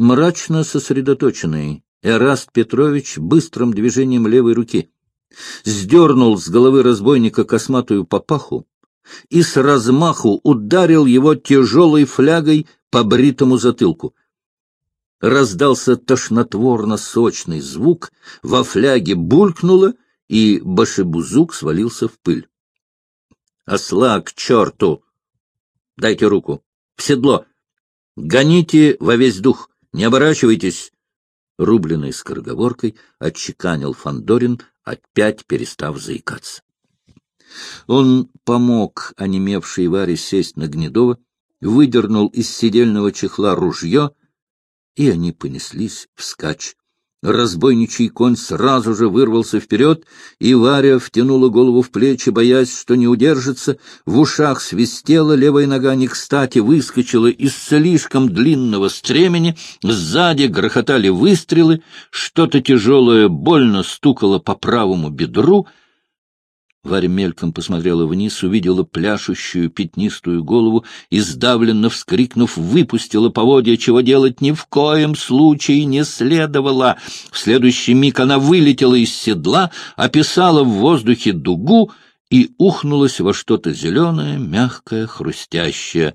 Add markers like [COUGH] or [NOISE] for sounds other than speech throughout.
Мрачно сосредоточенный, Эраст Петрович быстрым движением левой руки сдернул с головы разбойника косматую папаху и с размаху ударил его тяжелой флягой по бритому затылку. Раздался тошнотворно-сочный звук, во фляге булькнуло, и башебузук свалился в пыль. — Осла к черту! Дайте руку! В седло! Гоните во весь дух! Не оборачивайтесь! Рубленой скороговоркой отчеканил Фандорин, опять перестав заикаться. Он помог онемевшей Варе сесть на Гнедова, выдернул из сидельного чехла ружье, и они понеслись вскачь. Разбойничий конь сразу же вырвался вперед, и Варя втянула голову в плечи, боясь, что не удержится. В ушах свистела, левая нога не кстати выскочила из слишком длинного стремени, сзади грохотали выстрелы, что-то тяжелое больно стукало по правому бедру — Варя мельком посмотрела вниз, увидела пляшущую пятнистую голову и, сдавленно вскрикнув, выпустила поводья, чего делать ни в коем случае не следовало. В следующий миг она вылетела из седла, описала в воздухе дугу и ухнулась во что-то зеленое, мягкое, хрустящее,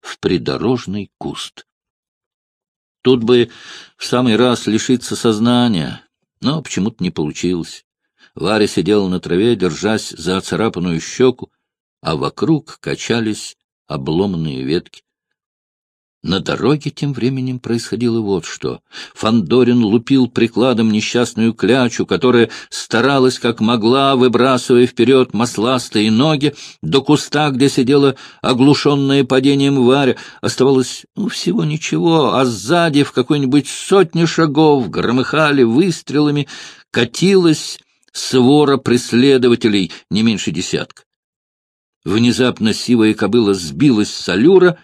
в придорожный куст. Тут бы в самый раз лишиться сознания, но почему-то не получилось. Варя сидела на траве, держась за оцарапанную щеку, а вокруг качались обломанные ветки. На дороге тем временем происходило вот что. Фандорин лупил прикладом несчастную клячу, которая старалась как могла, выбрасывая вперед масластые ноги. До куста, где сидела оглушенная падением Варя, оставалось ну, всего ничего, а сзади в какой-нибудь сотне шагов громыхали выстрелами, катилась свора преследователей не меньше десятка. Внезапно сивая кобыла сбилась с алюра,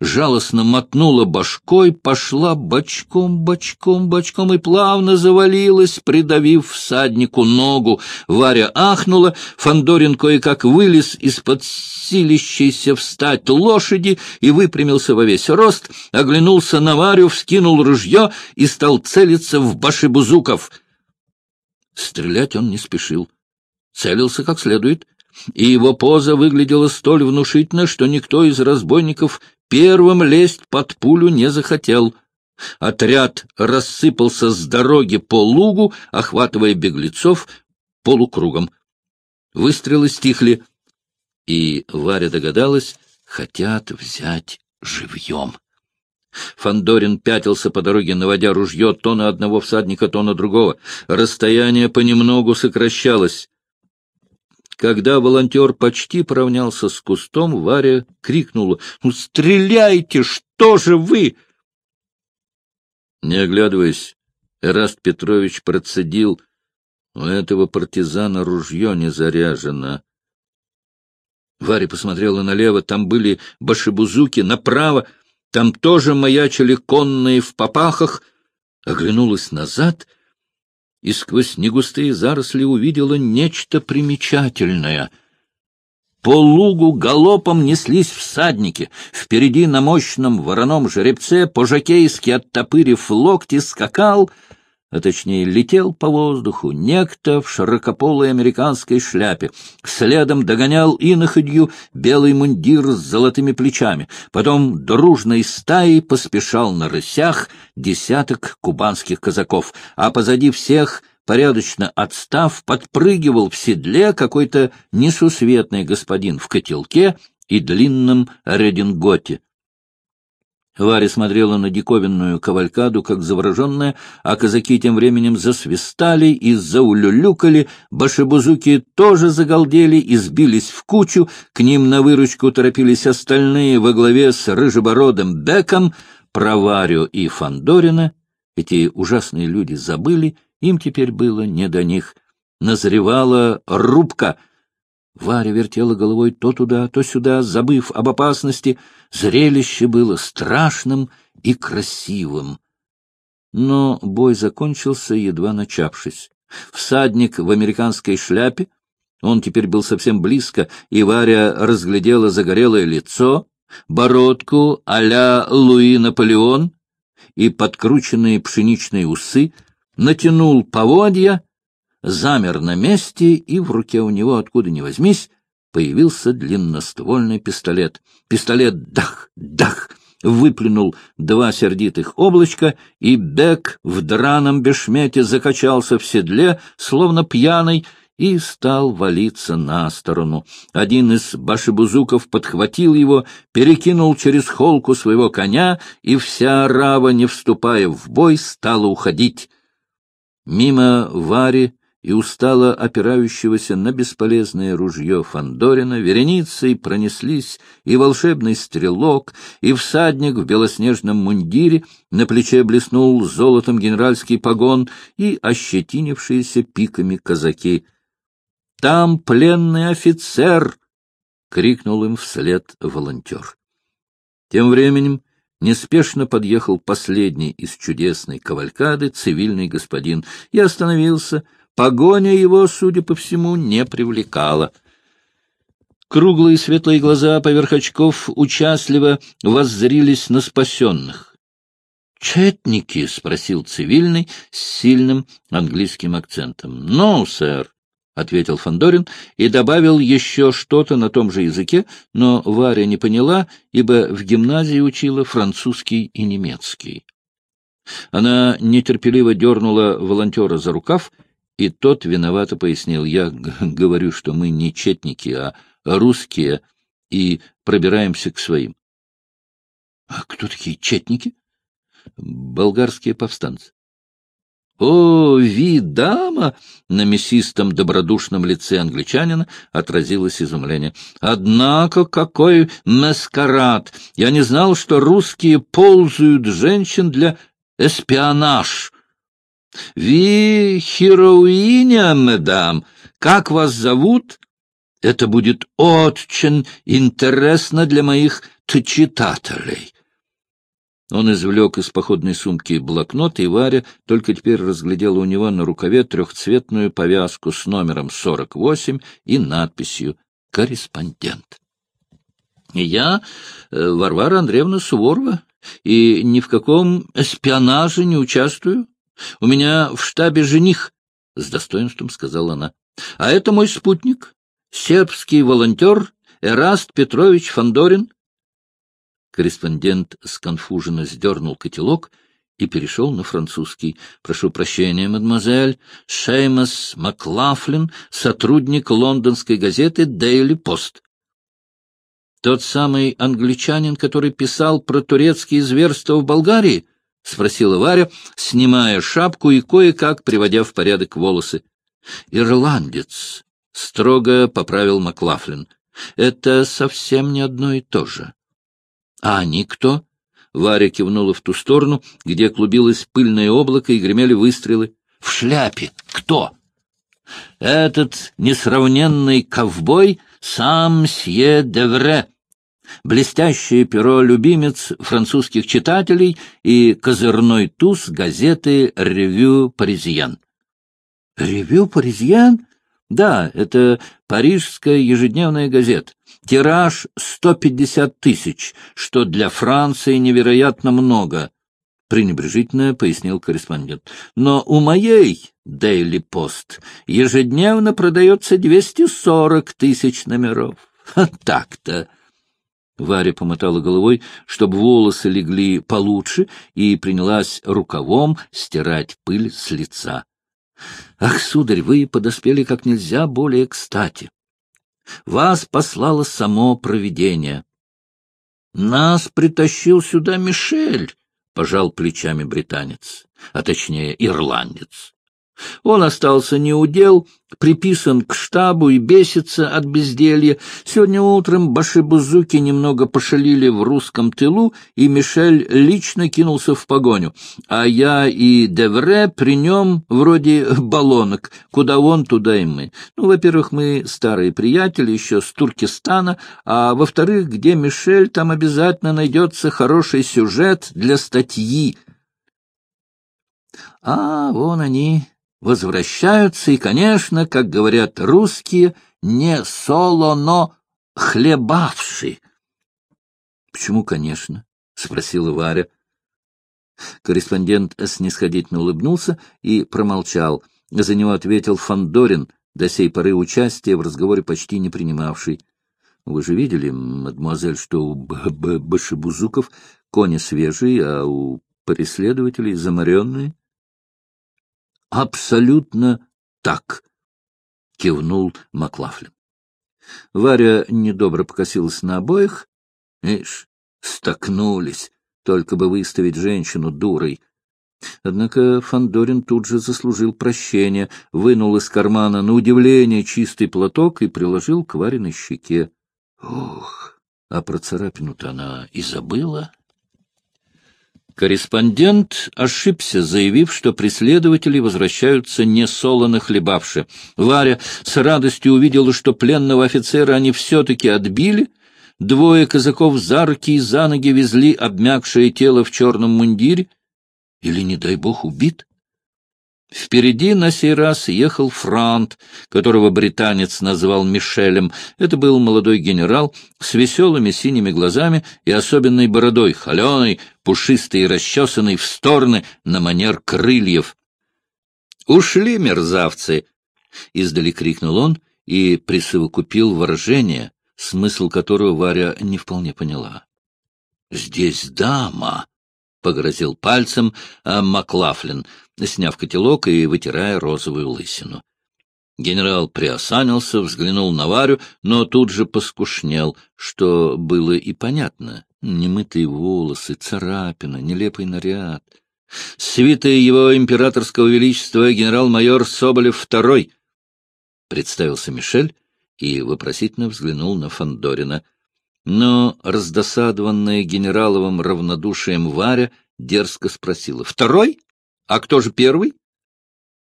жалостно мотнула башкой, пошла бочком, бочком, бочком и плавно завалилась, придавив всаднику ногу. Варя ахнула, Фандорин кое-как вылез из-под силищейся встать лошади и выпрямился во весь рост, оглянулся на Варю, вскинул ружье и стал целиться в башибузуков — Стрелять он не спешил. Целился как следует, и его поза выглядела столь внушительно, что никто из разбойников первым лезть под пулю не захотел. Отряд рассыпался с дороги по лугу, охватывая беглецов полукругом. Выстрелы стихли, и Варя догадалась, хотят взять живьем. Фандорин пятился по дороге, наводя ружье то на одного всадника, то на другого. Расстояние понемногу сокращалось. Когда волонтер почти поравнялся с кустом, Варя крикнула, — Ну, стреляйте! Что же вы? Не оглядываясь, Эраст Петрович процедил, — У этого партизана ружье не заряжено. Варя посмотрела налево, там были башибузуки, направо — там тоже маячили конные в попахах, оглянулась назад и сквозь негустые заросли увидела нечто примечательное. По лугу галопом неслись всадники. Впереди на мощном вороном жеребце, по-жокейски оттопырив локти, скакал — а точнее летел по воздуху, некто в широкополой американской шляпе. Следом догонял иноходью белый мундир с золотыми плечами. Потом дружной стаей поспешал на рысях десяток кубанских казаков, а позади всех порядочно отстав, подпрыгивал в седле какой-то несусветный господин в котелке и длинном рединготе. Варя смотрела на диковинную кавалькаду, как завороженная, а казаки тем временем засвистали и заулюлюкали, башебузуки тоже загалдели и сбились в кучу, к ним на выручку торопились остальные во главе с рыжебородым Беком, про Варю и Фандорина. Эти ужасные люди забыли, им теперь было не до них. Назревала рубка — Варя вертела головой то туда, то сюда, забыв об опасности. Зрелище было страшным и красивым. Но бой закончился, едва начавшись. Всадник в американской шляпе, он теперь был совсем близко, и Варя разглядела загорелое лицо, бородку а-ля Луи Наполеон и подкрученные пшеничные усы, натянул поводья, замер на месте, и в руке у него, откуда ни возьмись, появился длинноствольный пистолет. Пистолет «дах! Дах!» выплюнул два сердитых облачка, и Бек в драном бешмете закачался в седле, словно пьяный, и стал валиться на сторону. Один из башебузуков подхватил его, перекинул через холку своего коня, и вся рава, не вступая в бой, стала уходить. Мимо Вари и устало опирающегося на бесполезное ружье Фандорина вереницей пронеслись и волшебный стрелок, и всадник в белоснежном мундире, на плече блеснул золотом генеральский погон и ощетинившиеся пиками казаки. «Там пленный офицер!» — крикнул им вслед волонтер. Тем временем неспешно подъехал последний из чудесной кавалькады цивильный господин и остановился, — Погоня его, судя по всему, не привлекала. Круглые светлые глаза поверх очков участливо воззрились на спасенных. «Четники?» — спросил цивильный с сильным английским акцентом. «No, сэр», — ответил Фандорин и добавил еще что-то на том же языке, но Варя не поняла, ибо в гимназии учила французский и немецкий. Она нетерпеливо дернула волонтера за рукав и тот виновато пояснил, я говорю, что мы не четники, а русские, и пробираемся к своим. — А кто такие четники? — Болгарские повстанцы. — О, видама! — на мясистом добродушном лице англичанина отразилось изумление. — Однако какой маскарад! Я не знал, что русские ползают женщин для эспионаж. «Ви хероиня, медам, как вас зовут? Это будет очень интересно для моих читателей». Он извлек из походной сумки блокнот, и Варя только теперь разглядела у него на рукаве трехцветную повязку с номером 48 и надписью «Корреспондент». «Я э, Варвара Андреевна Суворова, и ни в каком эспионаже не участвую. — У меня в штабе жених, — с достоинством сказала она. — А это мой спутник, сербский волонтер Эраст Петрович Фандорин. Корреспондент сконфуженно сдернул котелок и перешел на французский. — Прошу прощения, мадемуазель. Шеймас Маклафлин, сотрудник лондонской газеты «Дейли Пост». Тот самый англичанин, который писал про турецкие зверства в Болгарии? —— спросила Варя, снимая шапку и кое-как приводя в порядок волосы. — Ирландец, — строго поправил Маклафлин. — Это совсем не одно и то же. — А они кто? Варя кивнула в ту сторону, где клубилось пыльное облако и гремели выстрелы. — В шляпе. Кто? — Этот несравненный ковбой сам Сье Девре блестящее перо «Любимец» французских читателей и козырной туз газеты «Ревю Паризьян». «Ревю Паризьян»? Да, это парижская ежедневная газета. Тираж 150 тысяч, что для Франции невероятно много, — пренебрежительно пояснил корреспондент. Но у моей Daily Post ежедневно продается 240 тысяч номеров. [LAUGHS] Так-то. Варя помотала головой, чтобы волосы легли получше, и принялась рукавом стирать пыль с лица. — Ах, сударь, вы подоспели как нельзя более кстати. Вас послало само провидение. — Нас притащил сюда Мишель, — пожал плечами британец, а точнее ирландец. Он остался неудел, приписан к штабу и бесится от безделья. Сегодня утром башибузуки немного пошалили в русском тылу, и Мишель лично кинулся в погоню. А я и Девре при нем вроде баллонок. Куда он, туда и мы. Ну, во-первых, мы старые приятели еще с Туркестана, а во-вторых, где Мишель, там обязательно найдется хороший сюжет для статьи. А, вон они, возвращаются, и, конечно, как говорят русские, не соло, но хлебавши. — Почему, конечно? — спросила Варя. Корреспондент снисходительно улыбнулся и промолчал. За него ответил Фандорин, до сей поры участия в разговоре почти не принимавший. — Вы же видели, мадемуазель, что у Б -б башибузуков кони свежие, а у преследователей заморенные? — Абсолютно так, — кивнул Маклафлин. Варя недобро покосилась на обоих. Ишь, столкнулись, только бы выставить женщину дурой. Однако Фандорин тут же заслужил прощения, вынул из кармана на удивление чистый платок и приложил к Вариной щеке. Ох, а про царапину-то она и забыла. Корреспондент ошибся, заявив, что преследователи возвращаются не солоно хлебавши. Варя с радостью увидела, что пленного офицера они все-таки отбили. Двое казаков за руки и за ноги везли обмякшее тело в черном мундире. Или, не дай бог, убит? Впереди на сей раз ехал Франт, которого британец назвал Мишелем. Это был молодой генерал с веселыми синими глазами и особенной бородой, холеной, пушистой и расчесанной в стороны на манер крыльев. «Ушли, мерзавцы!» — издали крикнул он и присовокупил выражение, смысл которого Варя не вполне поняла. «Здесь дама!» — погрозил пальцем а Маклафлин, сняв котелок и вытирая розовую лысину. Генерал приосанился, взглянул на Варю, но тут же поскушнел, что было и понятно. Немытые волосы, царапина, нелепый наряд. Свитая его императорского величества генерал-майор Соболев II. Представился Мишель и вопросительно взглянул на Фандорина — но раздосадованная генераловым равнодушием Варя дерзко спросила. — Второй? А кто же первый?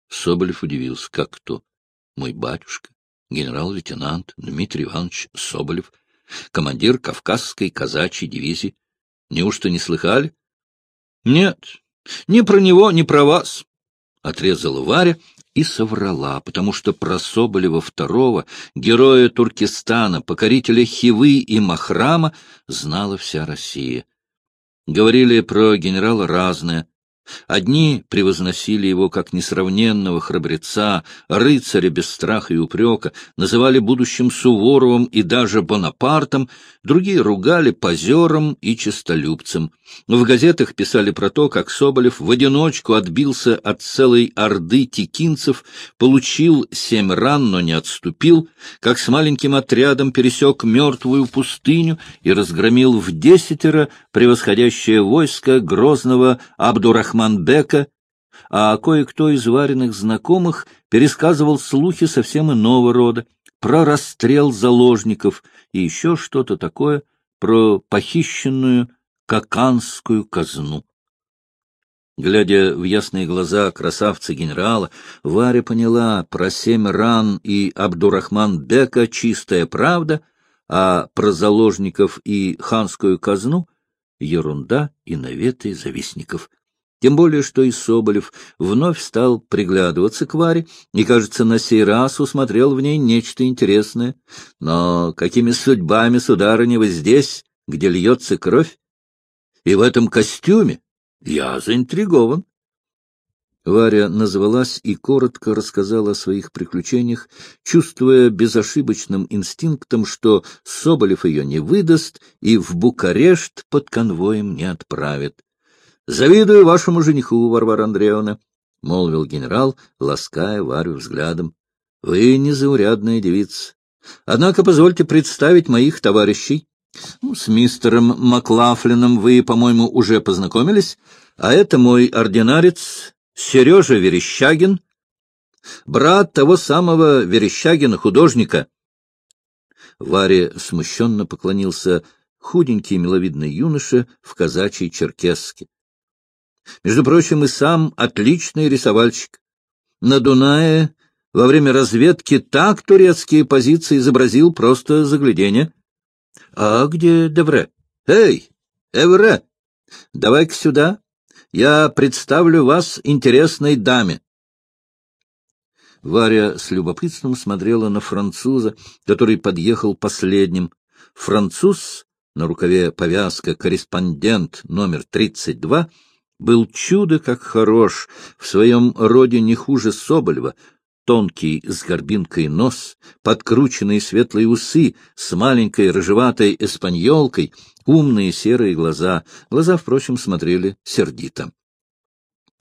Соболев удивился. — Как кто? — Мой батюшка, генерал-лейтенант Дмитрий Иванович Соболев, командир Кавказской казачьей дивизии. Неужто не слыхали? — Нет, ни про него, ни про вас, — отрезала Варя и соврала, потому что про Соболева II, героя Туркестана, покорителя Хивы и Махрама, знала вся Россия. Говорили про генерала разное, Одни превозносили его как несравненного храбреца, рыцаря без страха и упрека, называли будущим Суворовым и даже Бонапартом, другие ругали позером и честолюбцем. В газетах писали про то, как Соболев в одиночку отбился от целой орды текинцев, получил семь ран, но не отступил, как с маленьким отрядом пересек мертвую пустыню и разгромил в десятеро превосходящее войско грозного Абдурахмана Манбека, а кое-кто из вареных знакомых пересказывал слухи совсем иного рода, про расстрел заложников и еще что-то такое про похищенную каканскую казну. Глядя в ясные глаза красавца-генерала, Варя поняла про семь ран и Абдурахман Бека чистая правда, а про заложников и ханскую казну — ерунда и наветы завистников. Тем более, что и Соболев вновь стал приглядываться к Варе и, кажется, на сей раз усмотрел в ней нечто интересное. Но какими судьбами, сударыня, вы здесь, где льется кровь? И в этом костюме я заинтригован. Варя назвалась и коротко рассказала о своих приключениях, чувствуя безошибочным инстинктом, что Соболев ее не выдаст и в Букарешт под конвоем не отправит. Завидую вашему жениху, Варвара Андреевна, — молвил генерал, лаская Варю взглядом. — Вы незаурядная девица. Однако позвольте представить моих товарищей. Ну, с мистером Маклафлином вы, по-моему, уже познакомились, а это мой ординарец Сережа Верещагин, брат того самого Верещагина-художника. Варе смущенно поклонился худенький миловидный юноша в казачьей черкеске. Между прочим, и сам отличный рисовальщик. На Дунае во время разведки так турецкие позиции изобразил просто заглядение. — А где Девре? Эй, Эвре, давай-ка сюда. Я представлю вас интересной даме. Варя с любопытством смотрела на француза, который подъехал последним. Француз, на рукаве повязка «Корреспондент номер 32», был чудо как хорош, в своем роде не хуже Соболева, тонкий с горбинкой нос, подкрученные светлые усы с маленькой рыжеватой эспаньолкой, умные серые глаза. Глаза, впрочем, смотрели сердито.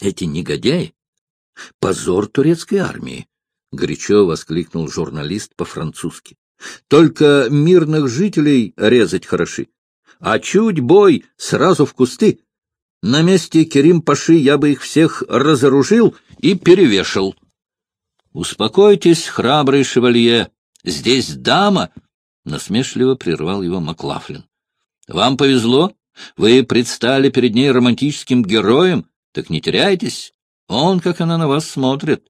Эти негодяи — позор турецкой армии, — горячо воскликнул журналист по-французски. — Только мирных жителей резать хороши, а чуть бой сразу в кусты. На месте Керим-Паши я бы их всех разоружил и перевешал. — Успокойтесь, храбрый шевалье, здесь дама! — насмешливо прервал его Маклафлин. — Вам повезло, вы предстали перед ней романтическим героем, так не теряйтесь, он, как она на вас смотрит.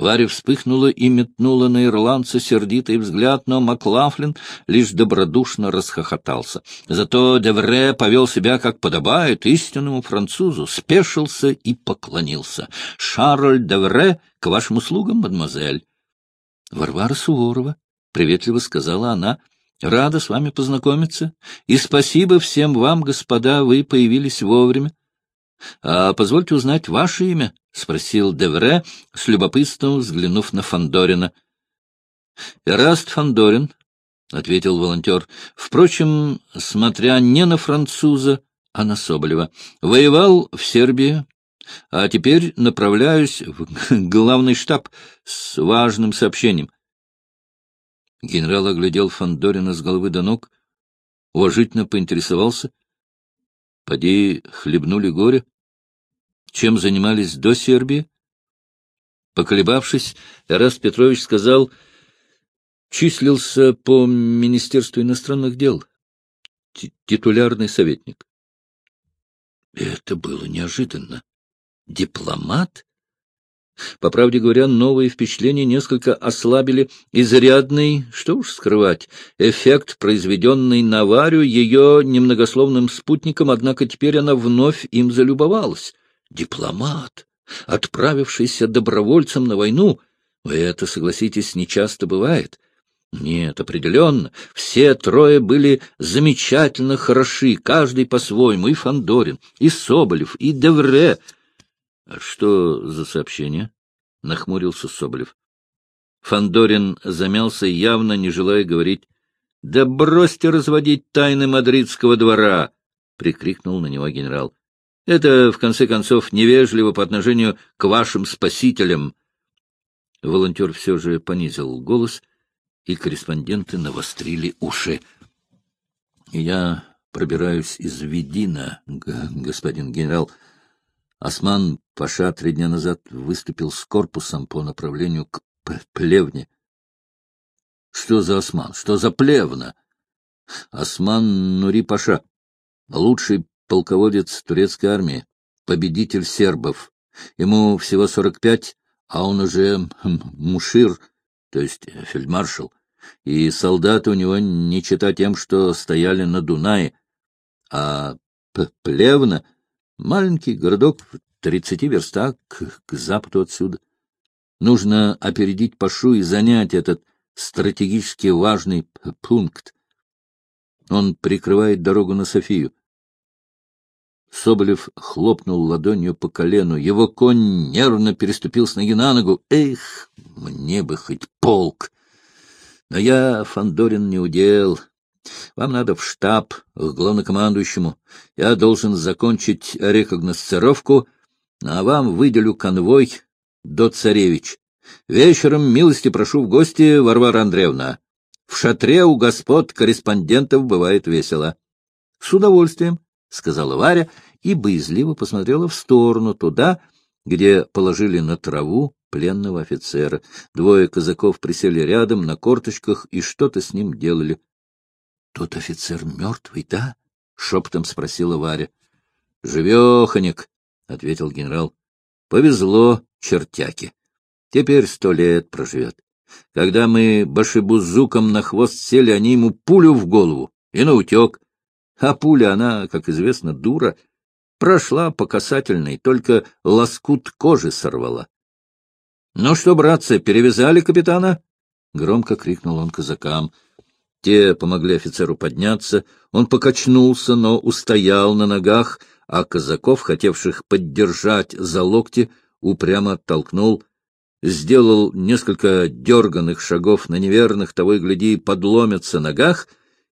Варя вспыхнула и метнула на ирландца сердитый взгляд, но Маклафлин лишь добродушно расхохотался. Зато Девре повел себя, как подобает, истинному французу, спешился и поклонился. — Шарль Девре, к вашим услугам, мадемуазель. — Варвара Суворова, — приветливо сказала она, — рада с вами познакомиться, и спасибо всем вам, господа, вы появились вовремя. — А позвольте узнать ваше имя? — спросил Девре, с любопытством взглянув на Фандорина. Эраст Фандорин, — ответил волонтер, — впрочем, смотря не на француза, а на Соболева. Воевал в Сербии, а теперь направляюсь в [LAUGHS] главный штаб с важным сообщением. Генерал оглядел Фандорина с головы до ног, уважительно поинтересовался. — Поди, хлебнули горе? Чем занимались до Сербии? Поколебавшись, Эраст Петрович сказал, числился по Министерству иностранных дел, титулярный советник. Это было неожиданно. Дипломат? По правде говоря, новые впечатления несколько ослабили изрядный, что уж скрывать, эффект, произведенный на Варю ее немногословным спутником, однако теперь она вновь им залюбовалась. Дипломат, отправившийся добровольцем на войну, это, согласитесь, нечасто бывает. Нет, определенно, все трое были замечательно хороши, каждый по-своему, и Фандорин, и Соболев, и Девре. — Что за сообщение? — нахмурился Соболев. Фандорин замялся, явно не желая говорить. — Да бросьте разводить тайны мадридского двора! — прикрикнул на него генерал. Это, в конце концов, невежливо по отношению к вашим спасителям. Волонтер все же понизил голос, и корреспонденты навострили уши. Я пробираюсь из Ведина, господин генерал. Осман Паша три дня назад выступил с корпусом по направлению к Плевне. Что за Осман? Что за Плевна? Осман Нури Паша, лучший полководец турецкой армии, победитель сербов. Ему всего сорок пять, а он уже хм, мушир, то есть фельдмаршал, и солдаты у него не чита тем, что стояли на Дунае, а Плевна — маленький городок в тридцати верстах к, западу отсюда. Нужно опередить Пашу и занять этот стратегически важный пункт. Он прикрывает дорогу на Софию. Соболев хлопнул ладонью по колену. Его конь нервно переступил с ноги на ногу. Эх, мне бы хоть полк! Но я, Фандорин, не удел. Вам надо в штаб, к главнокомандующему. Я должен закончить рекогносцировку, а вам выделю конвой до царевич. Вечером милости прошу в гости, Варвара Андреевна. В шатре у господ корреспондентов бывает весело. — С удовольствием, — сказала Варя и боязливо посмотрела в сторону, туда, где положили на траву пленного офицера. Двое казаков присели рядом на корточках и что-то с ним делали. — Тот офицер мертвый, да? — шепотом спросила Варя. — Живеханик, — ответил генерал. — Повезло чертяке. Теперь сто лет проживет. Когда мы башибузуком на хвост сели, они ему пулю в голову и наутек. А пуля, она, как известно, дура, прошла по касательной, только лоскут кожи сорвала. — Ну что, братцы, перевязали капитана? — громко крикнул он казакам. Те помогли офицеру подняться. Он покачнулся, но устоял на ногах, а казаков, хотевших поддержать за локти, упрямо оттолкнул, сделал несколько дерганных шагов на неверных, того и гляди, подломятся ногах,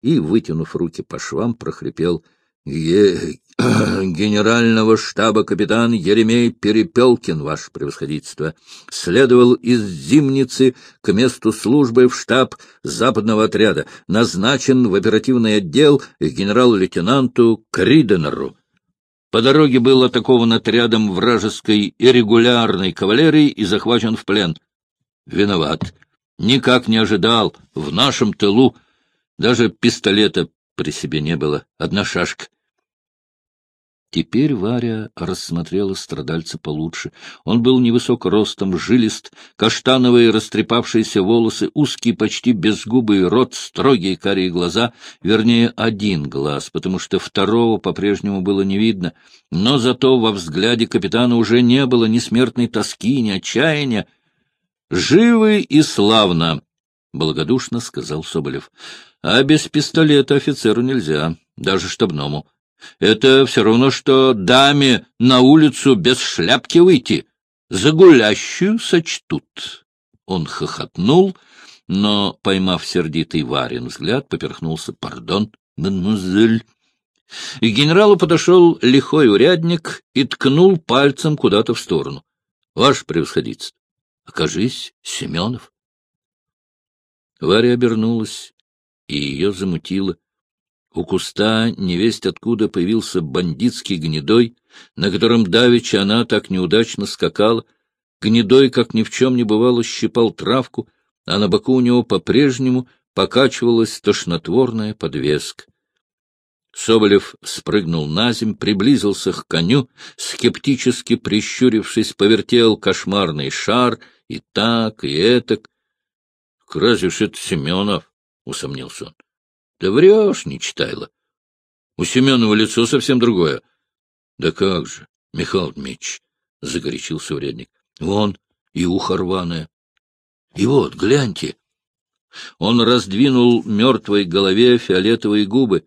и, вытянув руки по швам, прохрипел Е... [CLEARS THROAT] генерального штаба капитан Еремей Перепелкин, ваше превосходительство, следовал из Зимницы к месту службы в штаб западного отряда, назначен в оперативный отдел генерал-лейтенанту Криденеру. По дороге был атакован отрядом вражеской иррегулярной кавалерии и захвачен в плен. Виноват. Никак не ожидал. В нашем тылу даже пистолета при себе не было. Одна шашка. Теперь Варя рассмотрела страдальца получше. Он был невысок ростом, жилист, каштановые растрепавшиеся волосы, узкий, почти безгубый рот, строгие карие глаза, вернее, один глаз, потому что второго по-прежнему было не видно. Но зато во взгляде капитана уже не было ни смертной тоски, ни отчаяния. «Живы и славно!» — благодушно сказал Соболев. — А без пистолета офицеру нельзя, даже штабному. Это все равно, что даме на улицу без шляпки выйти. За гулящую сочтут. Он хохотнул, но, поймав сердитый Варин взгляд, поперхнулся. — Пардон, мадемуазель. И к генералу подошел лихой урядник и ткнул пальцем куда-то в сторону. — Ваше превосходительство, окажись, Семенов. Варя обернулась, и ее замутило. У куста невесть откуда появился бандитский гнедой, на котором давеча она так неудачно скакала. Гнедой, как ни в чем не бывало, щипал травку, а на боку у него по-прежнему покачивалась тошнотворная подвеска. Соболев спрыгнул на земь, приблизился к коню, скептически прищурившись, повертел кошмарный шар и так, и этак. — Разве ж это Семенов? — усомнился он. Да врешь, не читайла. У Семенова лицо совсем другое. — Да как же, Михаил Дмитриевич, — загорячился урядник. — Вон и ухо рваное. И вот, гляньте. Он раздвинул мертвой голове фиолетовые губы.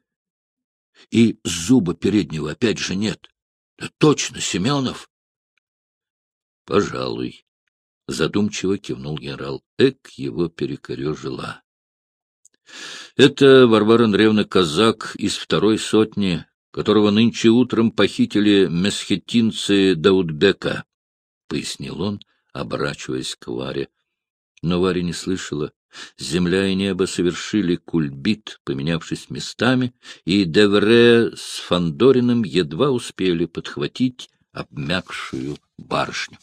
И зуба переднего опять же нет. Да точно, Семенов. — Пожалуй, — задумчиво кивнул генерал. Эк его перекорежила. Это Варвара Андреевна Казак из второй сотни, которого нынче утром похитили месхетинцы Даудбека, — пояснил он, оборачиваясь к Варе. Но Варя не слышала. Земля и небо совершили кульбит, поменявшись местами, и Девре с Фандориным едва успели подхватить обмякшую барышню.